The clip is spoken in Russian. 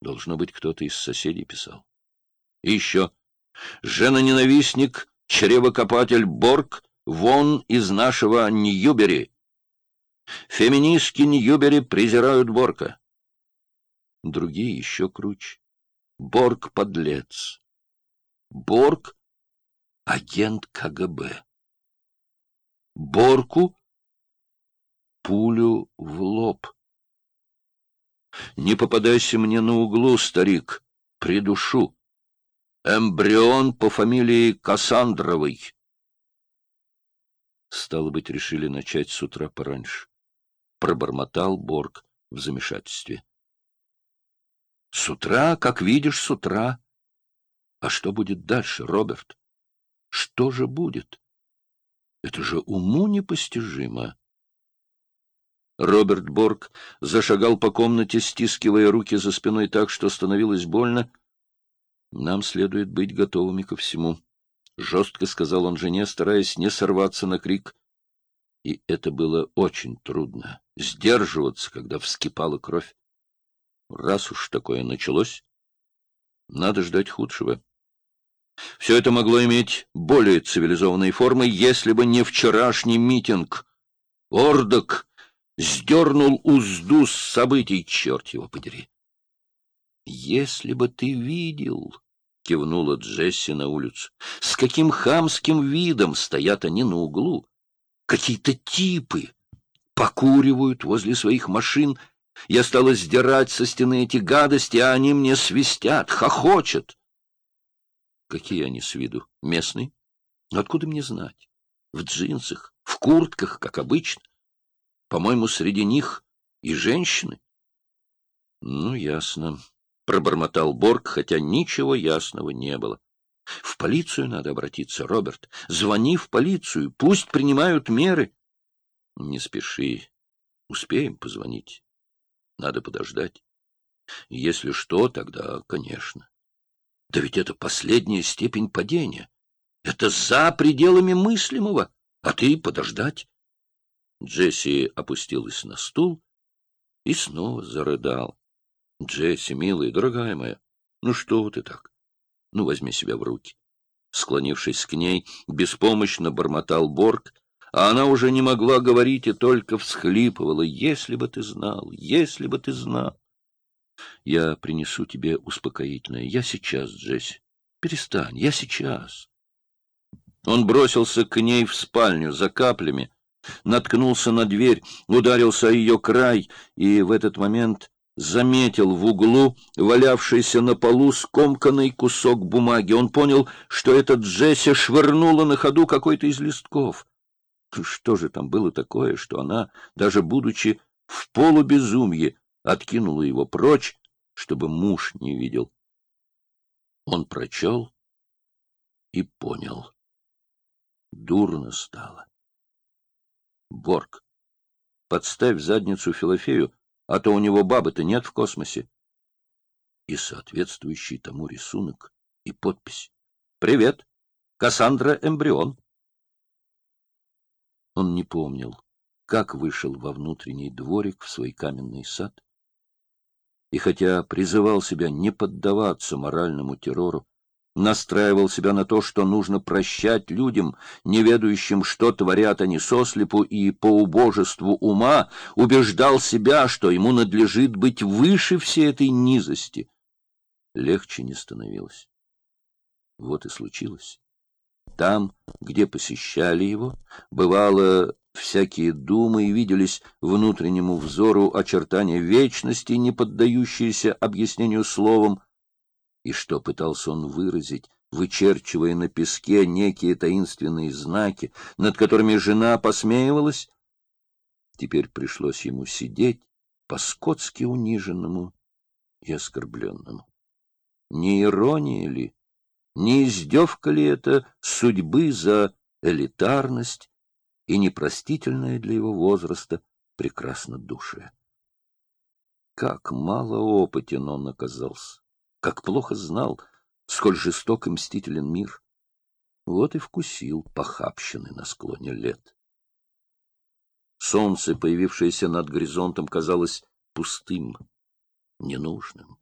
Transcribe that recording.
Должно быть, кто-то из соседей писал. И еще. Жена-ненавистник, чревокопатель Борг, вон из нашего Ньюбери. Феминистки Ньюбери презирают Борка. Другие еще круче. Борг — подлец. Борг — агент КГБ. Борку — пулю в лоб. Не попадайся мне на углу, старик, придушу. Эмбрион по фамилии Кассандровой. Стало быть, решили начать с утра пораньше. Пробормотал Борг в замешательстве. С утра, как видишь, с утра. А что будет дальше, Роберт? Что же будет? Это же уму непостижимо. Роберт Борг зашагал по комнате, стискивая руки за спиной так, что становилось больно. «Нам следует быть готовыми ко всему», — жестко сказал он жене, стараясь не сорваться на крик. И это было очень трудно — сдерживаться, когда вскипала кровь. Раз уж такое началось, надо ждать худшего. Все это могло иметь более цивилизованные формы, если бы не вчерашний митинг. Ордок сдернул узду с событий, черт его подери. — Если бы ты видел, — кивнула Джесси на улицу, — с каким хамским видом стоят они на углу. Какие-то типы покуривают возле своих машин. Я стала сдирать со стены эти гадости, а они мне свистят, хохочут. Какие они с виду? Местные? Откуда мне знать? В джинсах, в куртках, как обычно. По-моему, среди них и женщины. — Ну, ясно, — пробормотал Борг, хотя ничего ясного не было. — В полицию надо обратиться, Роберт. Звони в полицию, пусть принимают меры. — Не спеши. Успеем позвонить. Надо подождать. Если что, тогда, конечно. Да ведь это последняя степень падения. Это за пределами мыслимого. А ты подождать? Джесси опустилась на стул и снова зарыдал. — Джесси, милая, дорогая моя, ну что ты так? Ну, возьми себя в руки. Склонившись к ней, беспомощно бормотал Борг, а она уже не могла говорить и только всхлипывала. «Если бы ты знал, если бы ты знал!» «Я принесу тебе успокоительное. Я сейчас, Джесси. Перестань, я сейчас!» Он бросился к ней в спальню за каплями, наткнулся на дверь, ударился о ее край и в этот момент заметил в углу валявшийся на полу скомканный кусок бумаги. Он понял, что это Джесси швырнула на ходу какой-то из листков. Что же там было такое, что она, даже будучи в полубезумье, откинула его прочь, чтобы муж не видел? Он прочел и понял. Дурно стало. Борг, подставь задницу Филофею, а то у него бабы-то нет в космосе. И соответствующий тому рисунок и подпись. Привет, Кассандра Эмбрион. Он не помнил, как вышел во внутренний дворик в свой каменный сад. И хотя призывал себя не поддаваться моральному террору, настраивал себя на то, что нужно прощать людям, не ведающим, что творят они сослепу и по убожеству ума, убеждал себя, что ему надлежит быть выше всей этой низости. Легче не становилось. Вот и случилось. Там, где посещали его, бывало всякие думы и виделись внутреннему взору очертания вечности, не поддающиеся объяснению словом, и что пытался он выразить, вычерчивая на песке некие таинственные знаки, над которыми жена посмеивалась? Теперь пришлось ему сидеть по-скотски униженному и оскорбленному. Не ирония ли, не издевка ли это судьбы за элитарность и непростительное для его возраста прекраснодушие? Как мало опытен он оказался! Как плохо знал, сколь жесток и мстителен мир. Вот и вкусил похабщины на склоне лет. Солнце, появившееся над горизонтом, казалось пустым, ненужным.